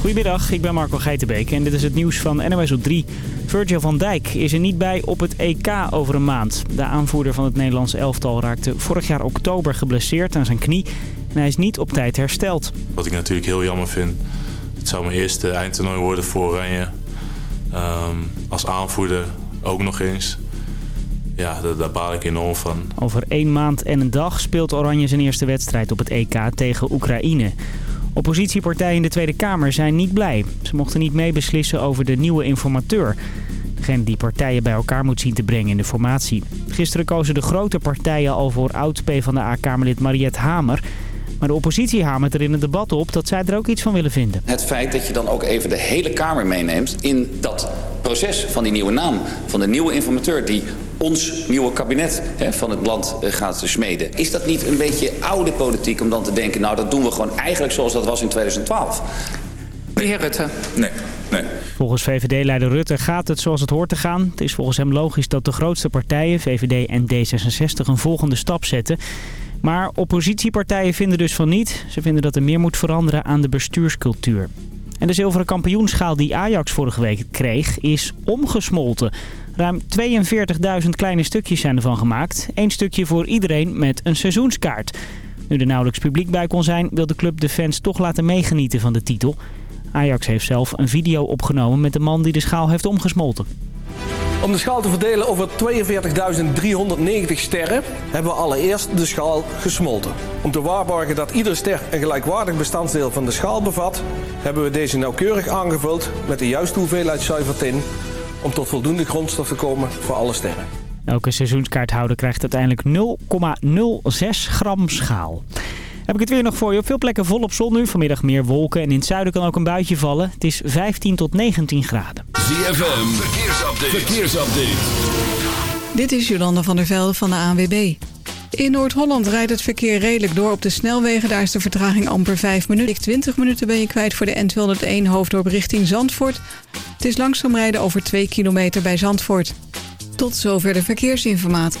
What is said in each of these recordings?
Goedemiddag, ik ben Marco Geitenbeek en dit is het nieuws van NOS op 3. Virgil van Dijk is er niet bij op het EK over een maand. De aanvoerder van het Nederlands elftal raakte vorig jaar oktober geblesseerd aan zijn knie. En hij is niet op tijd hersteld. Wat ik natuurlijk heel jammer vind. Het zou mijn eerste eindtoernooi worden voor Oranje. Ehm, als aanvoerder ook nog eens. Ja, daar, daar baal ik enorm van. Over één maand en een dag speelt Oranje zijn eerste wedstrijd op het EK tegen Oekraïne. Oppositiepartijen in de Tweede Kamer zijn niet blij. Ze mochten niet meebeslissen over de nieuwe informateur. Degene die partijen bij elkaar moet zien te brengen in de formatie. Gisteren kozen de grote partijen al voor oud-PVDA-Kamerlid Mariette Hamer... Maar de oppositie hamert er in het debat op dat zij er ook iets van willen vinden. Het feit dat je dan ook even de hele Kamer meeneemt in dat proces van die nieuwe naam. Van de nieuwe informateur die ons nieuwe kabinet hè, van het land eh, gaat smeden. Is dat niet een beetje oude politiek om dan te denken... nou, dat doen we gewoon eigenlijk zoals dat was in 2012? De heer Rutte. Nee, nee. Volgens VVD-leider Rutte gaat het zoals het hoort te gaan. Het is volgens hem logisch dat de grootste partijen, VVD en D66, een volgende stap zetten... Maar oppositiepartijen vinden dus van niet. Ze vinden dat er meer moet veranderen aan de bestuurscultuur. En de zilveren kampioenschaal die Ajax vorige week kreeg is omgesmolten. Ruim 42.000 kleine stukjes zijn ervan gemaakt. Eén stukje voor iedereen met een seizoenskaart. Nu er nauwelijks publiek bij kon zijn, wil de club de fans toch laten meegenieten van de titel. Ajax heeft zelf een video opgenomen met de man die de schaal heeft omgesmolten. Om de schaal te verdelen over 42.390 sterren hebben we allereerst de schaal gesmolten. Om te waarborgen dat iedere ster een gelijkwaardig bestanddeel van de schaal bevat, hebben we deze nauwkeurig aangevuld met de juiste hoeveelheid zuivertin om tot voldoende grondstof te komen voor alle sterren. Elke seizoenskaarthouder krijgt uiteindelijk 0,06 gram schaal. Heb ik het weer nog voor je. Op veel plekken volop zon nu. Vanmiddag meer wolken en in het zuiden kan ook een buitje vallen. Het is 15 tot 19 graden. ZFM, verkeersupdate. verkeersupdate. Dit is Jolanda van der Velde van de ANWB. In Noord-Holland rijdt het verkeer redelijk door op de snelwegen. Daar is de vertraging amper 5 minuten. 20 minuten ben je kwijt voor de N201 hoofddorp richting Zandvoort. Het is langzaam rijden over 2 kilometer bij Zandvoort. Tot zover de verkeersinformatie.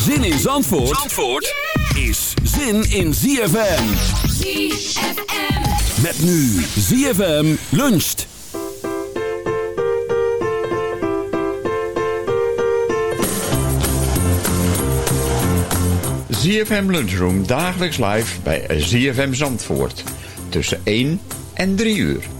Zin in Zandvoort, Zandvoort is zin in ZFM. ZFM. Met nu ZFM luncht. ZFM Lunchroom dagelijks live bij ZFM Zandvoort. Tussen 1 en 3 uur.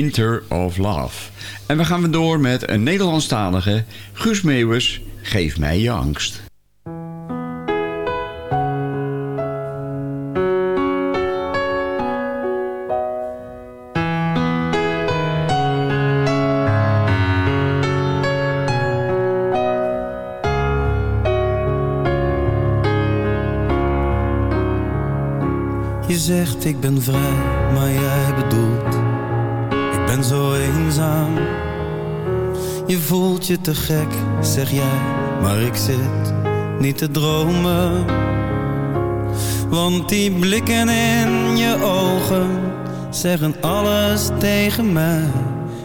Winter of Love. En we gaan weer door met een Nederlandstalige, Guus Meeuwers, Geef mij je angst. Je zegt ik ben vrij, te gek, zeg jij. Maar ik zit niet te dromen. Want die blikken in je ogen Zeggen alles tegen mij.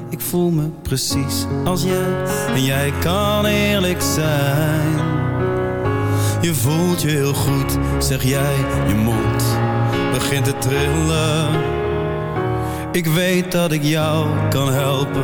Ik voel me precies als jij. En jij kan eerlijk zijn. Je voelt je heel goed, zeg jij. Je mond begint te trillen. Ik weet dat ik jou kan helpen,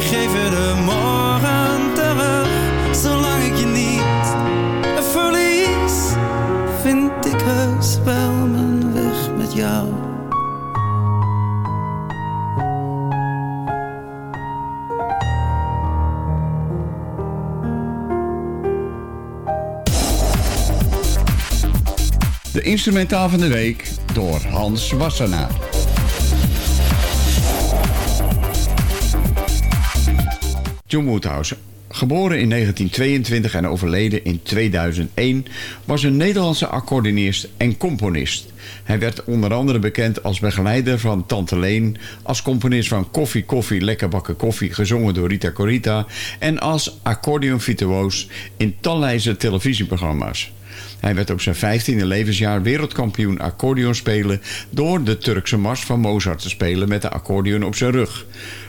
Geef je de morgen terug. Zolang ik je niet verlies. Vind ik heus wel mijn weg met jou. De instrumentaal van de week door Hans Wassenaar. John Woodhouse, geboren in 1922 en overleden in 2001, was een Nederlandse accordeonist en componist. Hij werd onder andere bekend als begeleider van Tante Leen, als componist van Koffie Koffie Lekker Bakken Koffie, gezongen door Rita Corita, en als accordeonvirtuoos in talrijze televisieprogramma's. Hij werd op zijn 15e levensjaar wereldkampioen accordeon spelen door de Turkse mars van Mozart te spelen met de accordeon op zijn rug.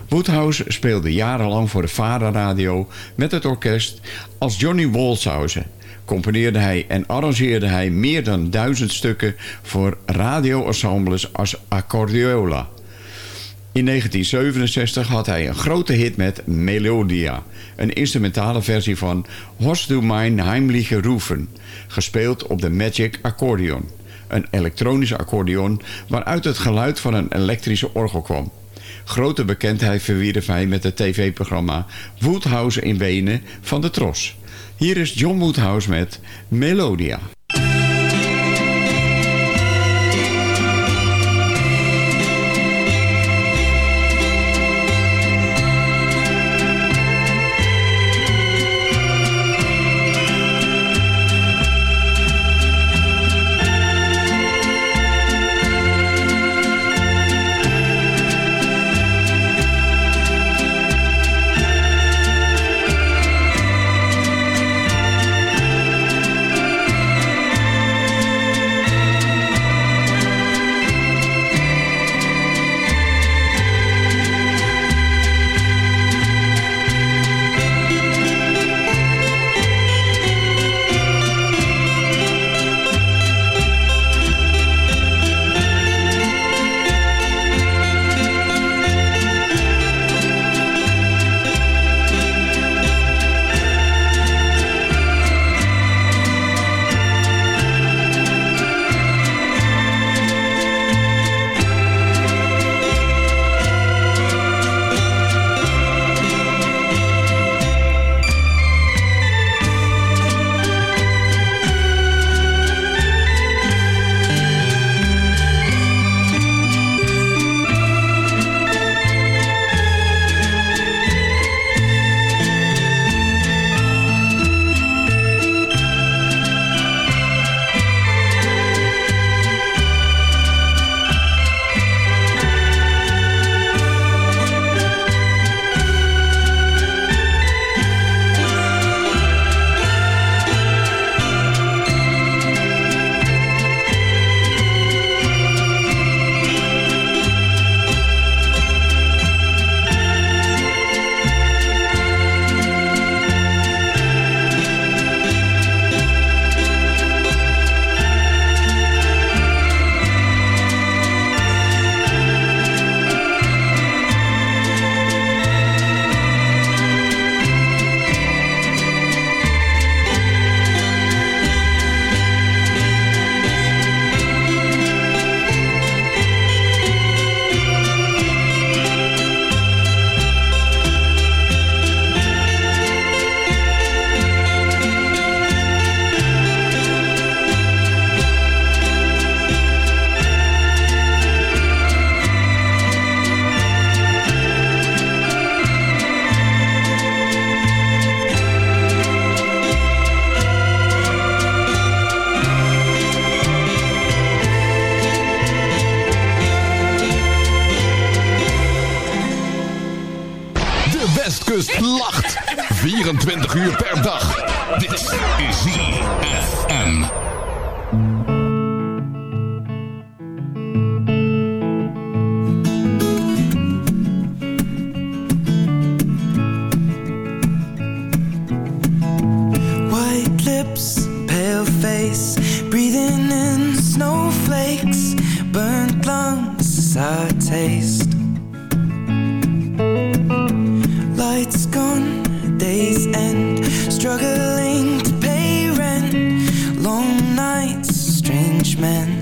Woodhouse speelde jarenlang voor de Vara Radio met het orkest als Johnny Walshausen. Componeerde hij en arrangeerde hij meer dan duizend stukken voor radioensembles als Accordeola. In 1967 had hij een grote hit met Melodia, een instrumentale versie van Horst du mein heimliche Rufen, gespeeld op de Magic Accordeon, een elektronische accordeon waaruit het geluid van een elektrische orgel kwam. Grote bekendheid verwierf hij met het tv-programma Woodhouse in Wenen van de Tros. Hier is John Woodhouse met Melodia. judgment.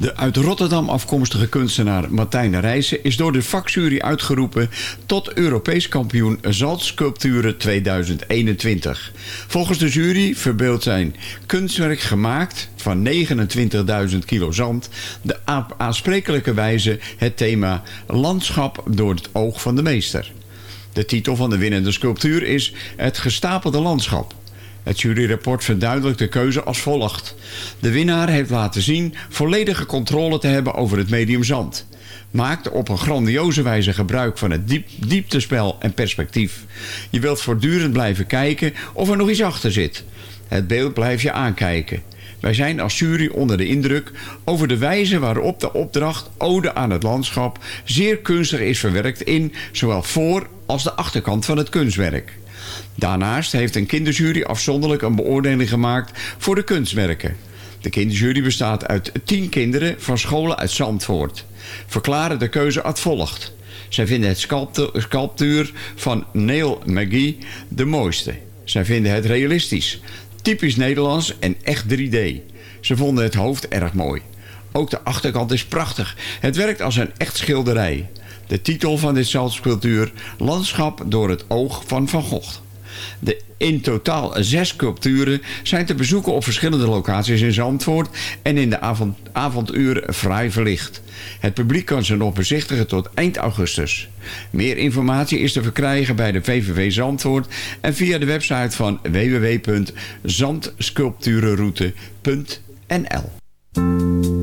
De uit Rotterdam afkomstige kunstenaar Martijn Rijssen is door de vakjury uitgeroepen tot Europees kampioen Zaltsculpturen 2021. Volgens de jury verbeeldt zijn kunstwerk gemaakt van 29.000 kilo zand de aansprekelijke wijze het thema landschap door het oog van de meester. De titel van de winnende sculptuur is Het gestapelde landschap. Het juryrapport verduidelijkt de keuze als volgt. De winnaar heeft laten zien volledige controle te hebben over het medium zand. Maakt op een grandioze wijze gebruik van het diep, dieptespel en perspectief. Je wilt voortdurend blijven kijken of er nog iets achter zit. Het beeld blijf je aankijken. Wij zijn als jury onder de indruk over de wijze waarop de opdracht Ode aan het landschap zeer kunstig is verwerkt in zowel voor- als de achterkant van het kunstwerk. Daarnaast heeft een kinderjury afzonderlijk een beoordeling gemaakt voor de kunstwerken. De kinderjury bestaat uit tien kinderen van scholen uit Zandvoort. Verklaren de keuze als volgt. Zij vinden het sculptu- sculptuur van Neil McGee de mooiste. Zij vinden het realistisch, typisch Nederlands en echt 3D. Ze vonden het hoofd erg mooi. Ook de achterkant is prachtig. Het werkt als een echt schilderij. De titel van dit zandsculptuur Landschap door het oog van Van Gogh. De in totaal zes sculpturen zijn te bezoeken op verschillende locaties in Zandvoort en in de avond, avonduren vrij verlicht. Het publiek kan ze nog bezichtigen tot eind augustus. Meer informatie is te verkrijgen bij de VVV Zandvoort en via de website van www.zandsculpturenroute.nl.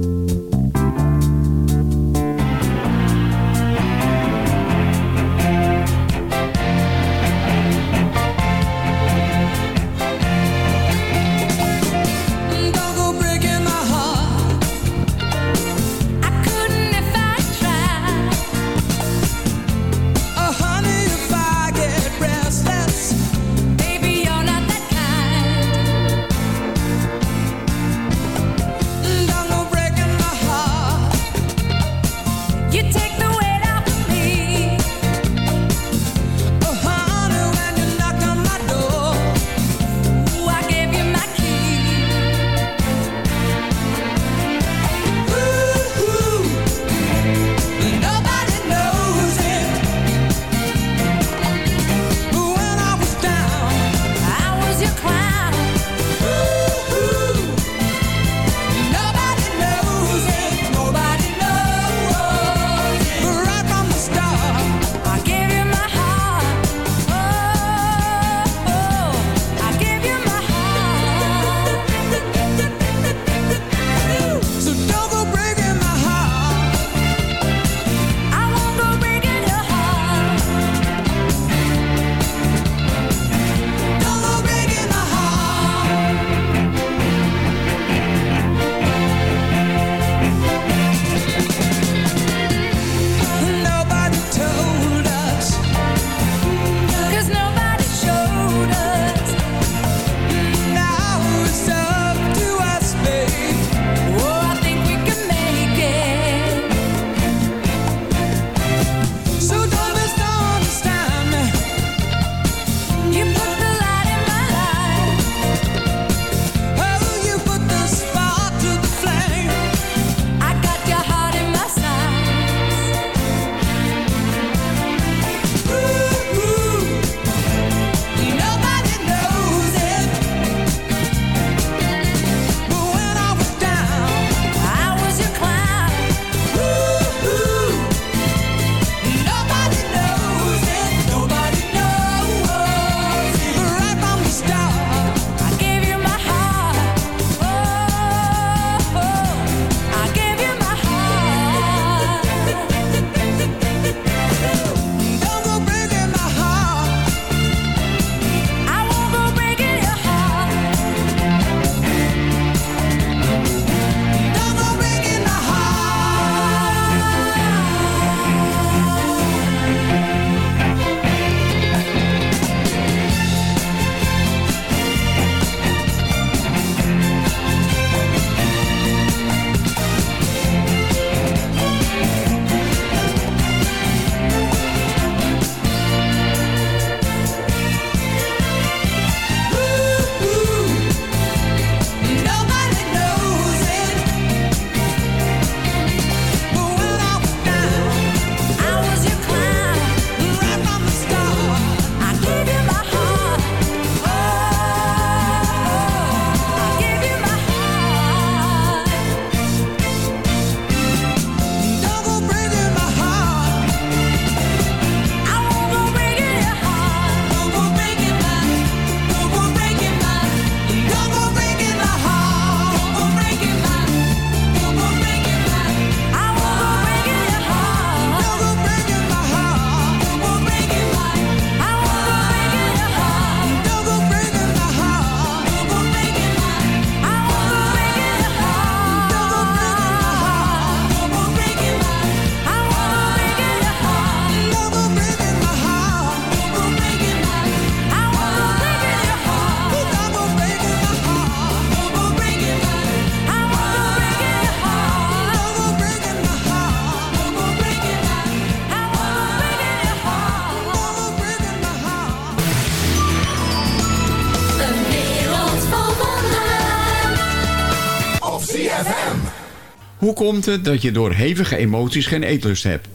komt het dat je door hevige emoties geen eetlust hebt?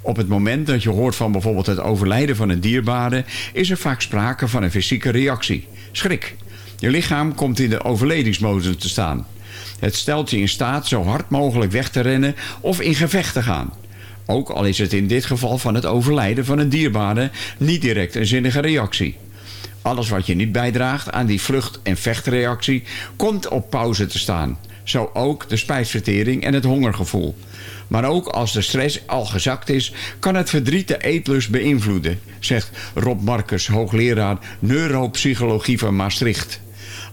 Op het moment dat je hoort van bijvoorbeeld het overlijden van een dierbare... is er vaak sprake van een fysieke reactie. Schrik. Je lichaam komt in de overlevingsmodus te staan. Het stelt je in staat zo hard mogelijk weg te rennen of in gevecht te gaan. Ook al is het in dit geval van het overlijden van een dierbare niet direct een zinnige reactie. Alles wat je niet bijdraagt aan die vlucht- en vechtreactie komt op pauze te staan. Zo ook de spijsvertering en het hongergevoel. Maar ook als de stress al gezakt is, kan het verdriet de eetlust beïnvloeden, zegt Rob Marcus, hoogleraar neuropsychologie van Maastricht.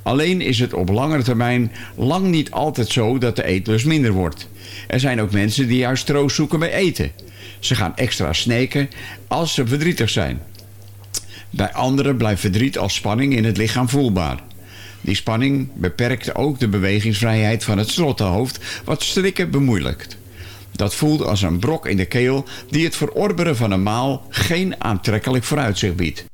Alleen is het op langere termijn lang niet altijd zo dat de eetlust minder wordt. Er zijn ook mensen die juist troost zoeken bij eten. Ze gaan extra sneken als ze verdrietig zijn. Bij anderen blijft verdriet als spanning in het lichaam voelbaar. Die spanning beperkt ook de bewegingsvrijheid van het slottenhoofd, wat strikken bemoeilijkt. Dat voelt als een brok in de keel die het verorberen van een maal geen aantrekkelijk vooruitzicht biedt.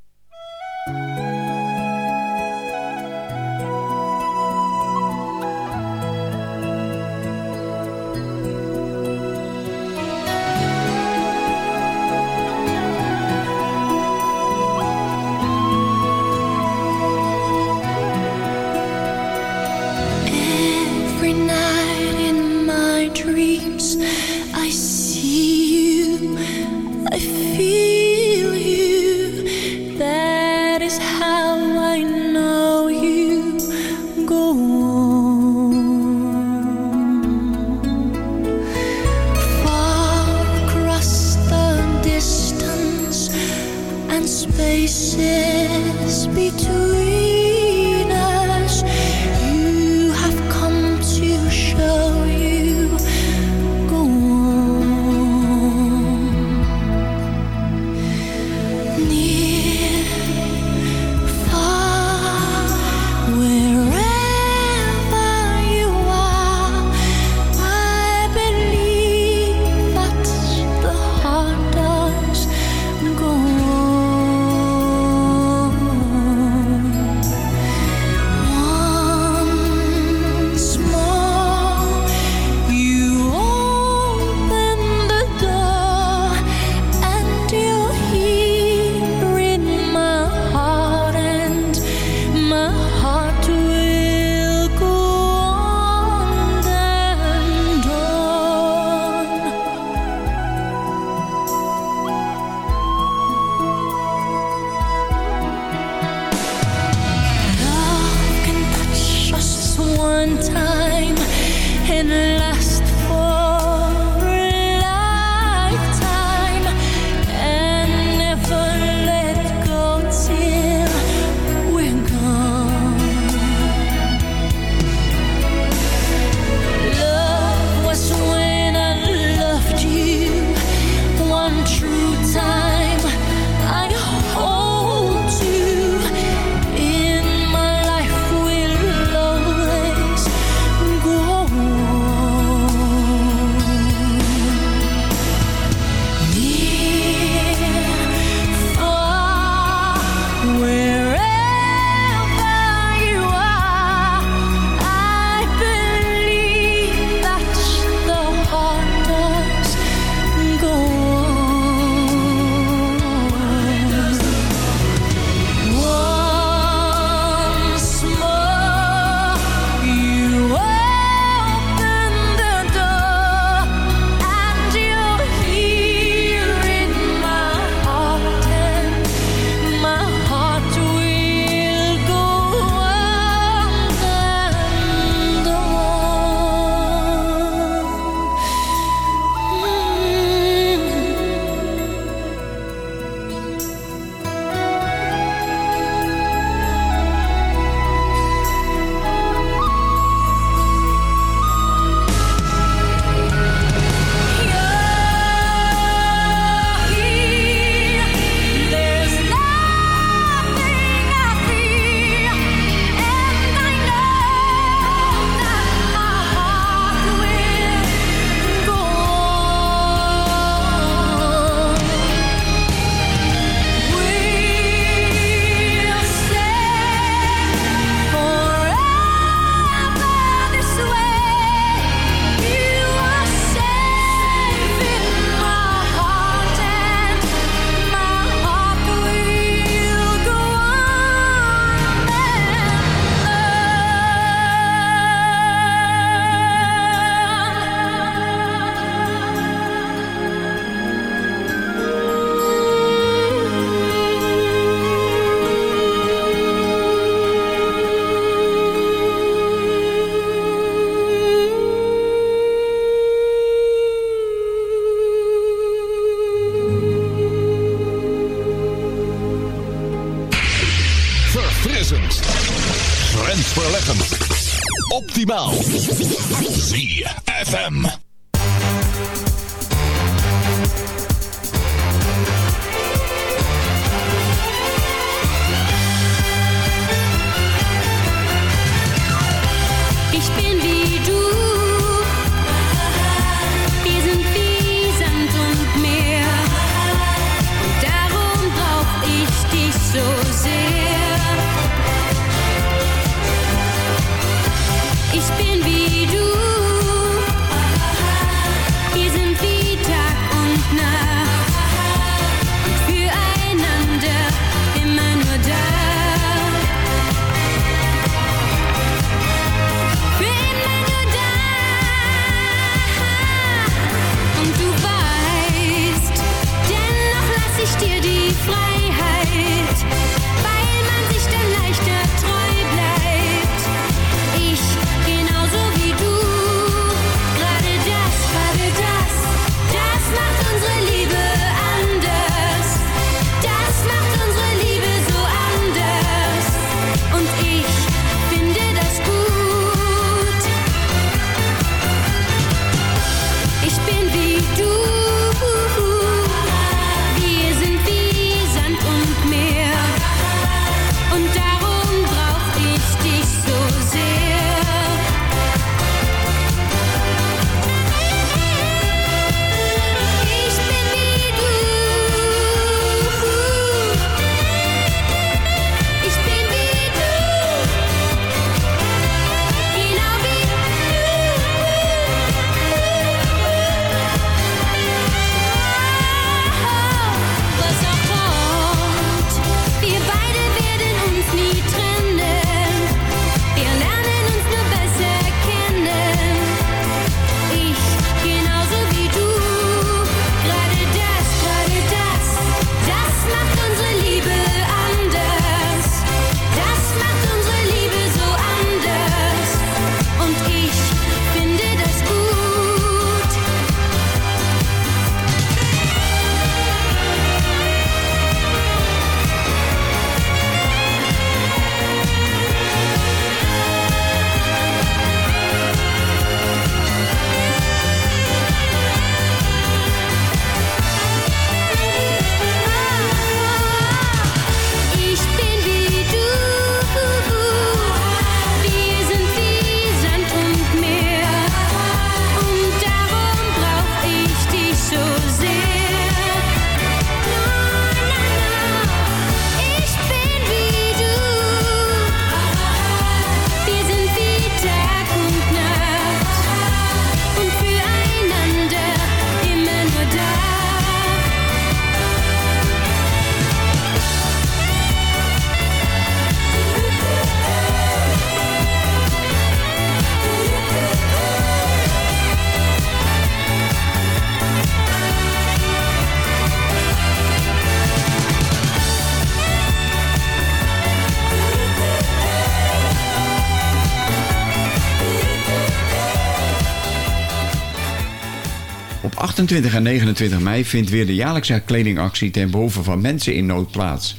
28 en 29 mei vindt weer de jaarlijkse kledingactie ten behoeve van mensen in nood plaats.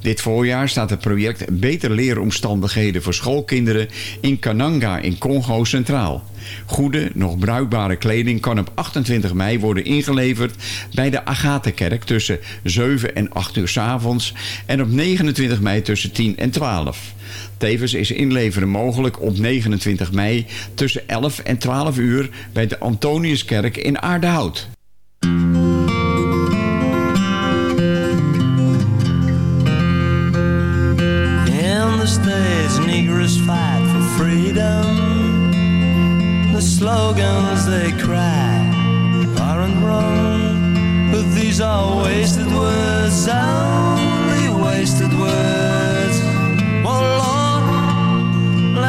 Dit voorjaar staat het project Beter leeromstandigheden voor schoolkinderen in Kananga in Congo centraal. Goede, nog bruikbare kleding kan op 28 mei worden ingeleverd bij de Agatha-kerk tussen 7 en 8 uur s avonds en op 29 mei tussen 10 en 12. Tevens is inleveren mogelijk op 29 mei tussen 11 en 12 uur bij de Antoniuskerk in Aardehout. In fight for freedom. Slogans they cry wrong, these.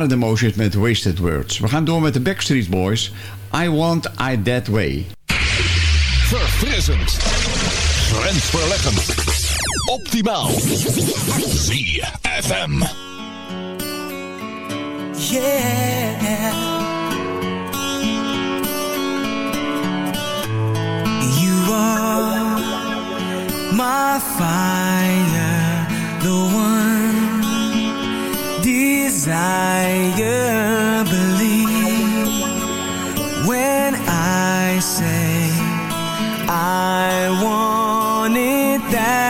waren de Motions met Wasted Words. We gaan door met de Backstreet Boys. I Want I That Way. Verfrissend. Grensverleggend. Optimaal. ZFM. Yeah. You are my fire. The one desire believe. When I say I want it that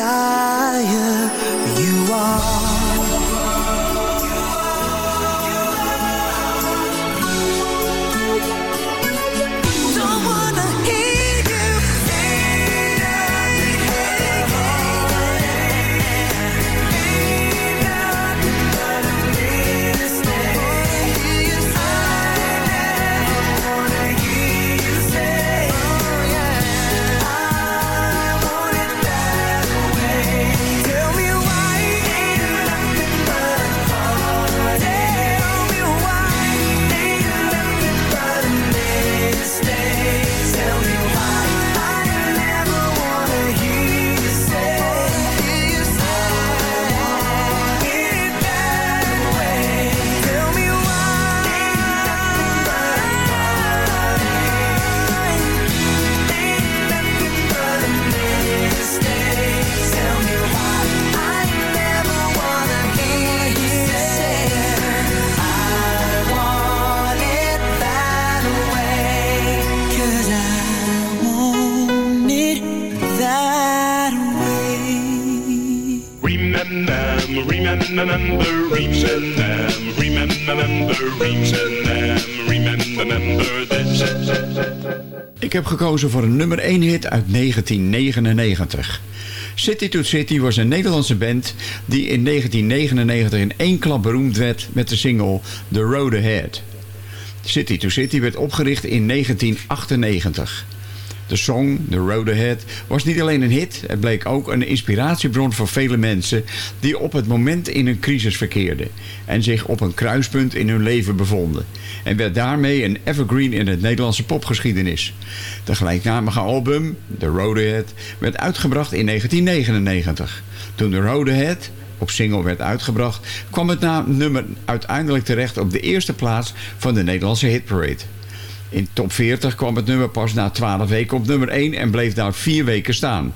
desire gekozen voor een nummer 1 hit uit 1999. City to City was een Nederlandse band die in 1999 in één klap beroemd werd met de single The Road Ahead. City to City werd opgericht in 1998. De song, The Road Ahead, was niet alleen een hit. Het bleek ook een inspiratiebron voor vele mensen... die op het moment in een crisis verkeerden... en zich op een kruispunt in hun leven bevonden. En werd daarmee een evergreen in het Nederlandse popgeschiedenis. De gelijknamige album, The Road Ahead, werd uitgebracht in 1999. Toen The Road Ahead op single werd uitgebracht... kwam het nummer uiteindelijk terecht op de eerste plaats van de Nederlandse hitparade. In top 40 kwam het nummer pas na 12 weken op nummer 1 en bleef daar 4 weken staan.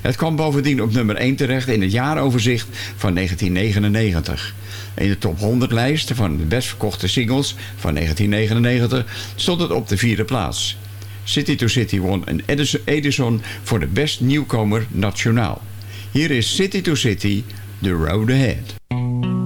Het kwam bovendien op nummer 1 terecht in het jaaroverzicht van 1999. In de top 100 lijst van de best verkochte singles van 1999 stond het op de vierde plaats. City to City won een Edison- voor de best nieuwkomer nationaal. Hier is City to City, The Road Ahead.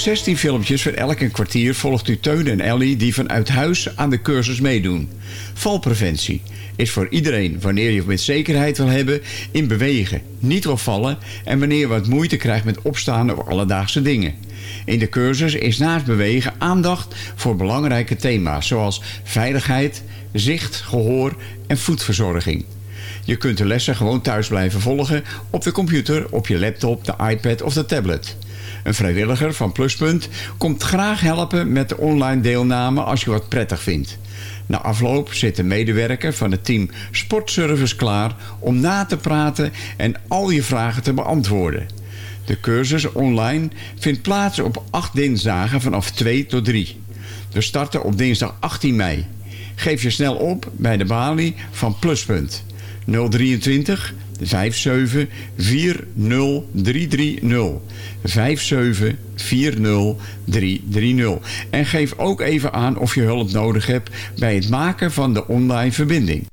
16 filmpjes van elk een kwartier volgt u Teun en Ellie die vanuit huis aan de cursus meedoen. Valpreventie is voor iedereen wanneer je met zekerheid wil hebben in bewegen, niet wil vallen en wanneer je wat moeite krijgt met opstaan of alledaagse dingen. In de cursus is naast bewegen aandacht voor belangrijke thema's zoals veiligheid, zicht, gehoor en voedverzorging. Je kunt de lessen gewoon thuis blijven volgen op de computer, op je laptop, de iPad of de tablet. Een vrijwilliger van Pluspunt komt graag helpen met de online deelname als je wat prettig vindt. Na afloop zit de medewerker van het team Sportservice klaar om na te praten en al je vragen te beantwoorden. De cursus online vindt plaats op 8 dinsdagen vanaf 2 tot 3. We starten op dinsdag 18 mei. Geef je snel op bij de balie van Pluspunt 023 57 40 330. 57 40 330. En geef ook even aan of je hulp nodig hebt bij het maken van de online verbinding.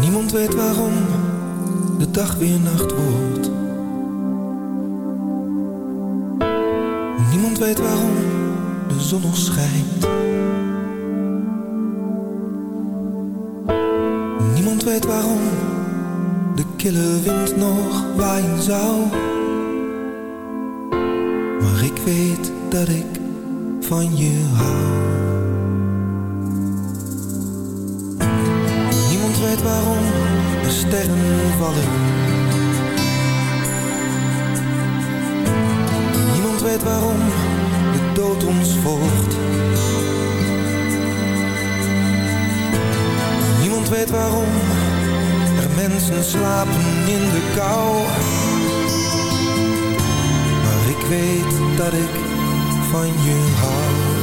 Niemand weet waarom de dag weer nacht wordt. Weet waarom de zon nog schijnt. Niemand weet waarom de kille wind nog waaien zou. Maar ik weet dat ik van je hou. Niemand weet waarom de sterren vallen. Niemand weet waarom dood ons volgt. Niemand weet waarom er mensen slapen in de kou. Maar ik weet dat ik van je hou.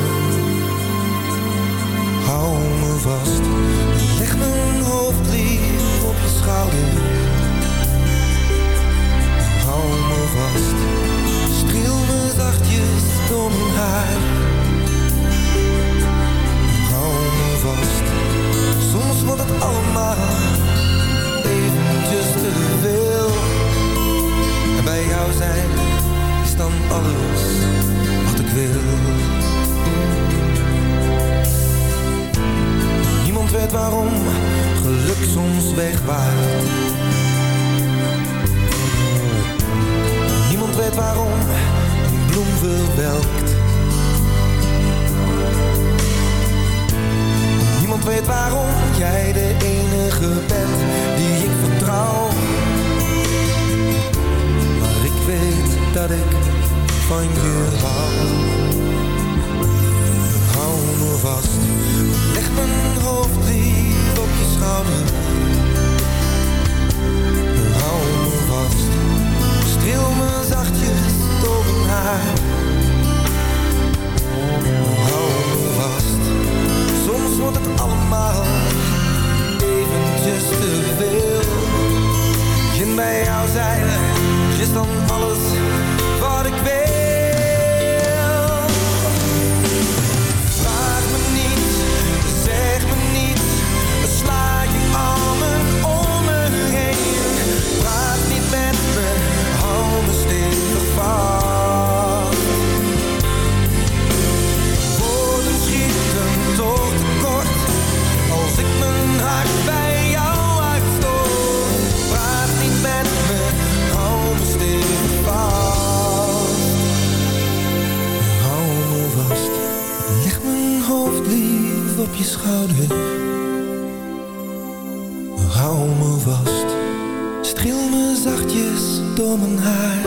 Hou me vast, streel me zachtjes door mijn haar.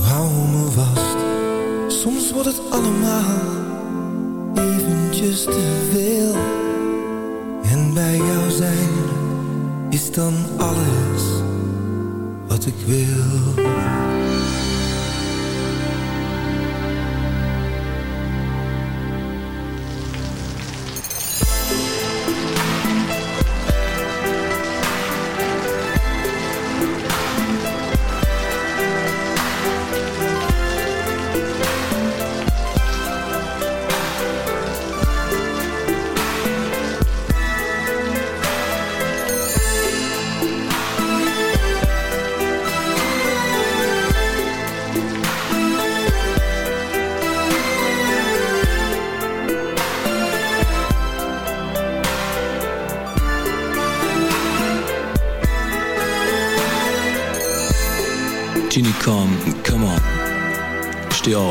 Hou me vast, soms wordt het allemaal eventjes te veel. En bij jou zijn is dan alles wat ik wil.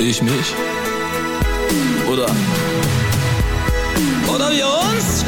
Ich mich? Oder? Oder wir uns?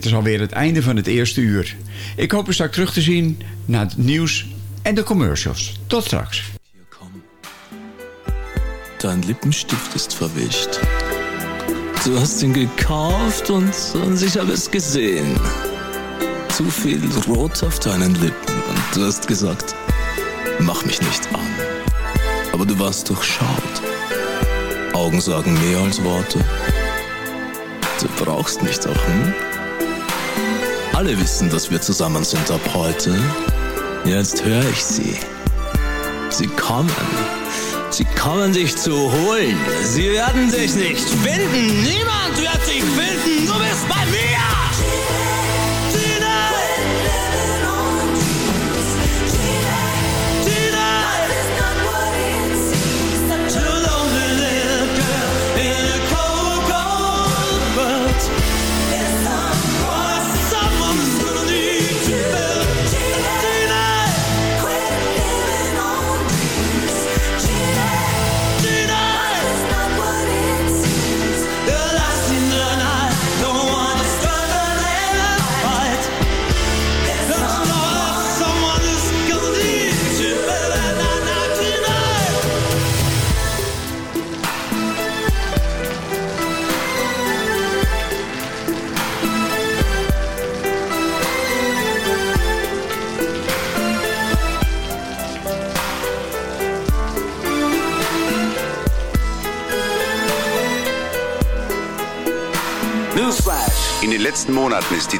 Dit is alweer het einde van het eerste uur. Ik hoop u straks terug te zien naar het nieuws en de commercials. Tot straks. Dein Lippenstift ist verwischt. Du hast ihn gekauft und, und ich habe es gesehen. Zu viel Rot auf deinen Lippen und du hast gesagt, mach mich nicht an. Aber du warst durchschaut. Augen sagen mehr als Worte. Du brauchst mich doch, hm? Alle wissen, dass wir zusammen sind ab heute. Jetzt höre ich sie. Sie kommen. Sie kommen dich zu holen. Sie werden dich nicht finden. Niemand wird dich finden. Du bist bei mir.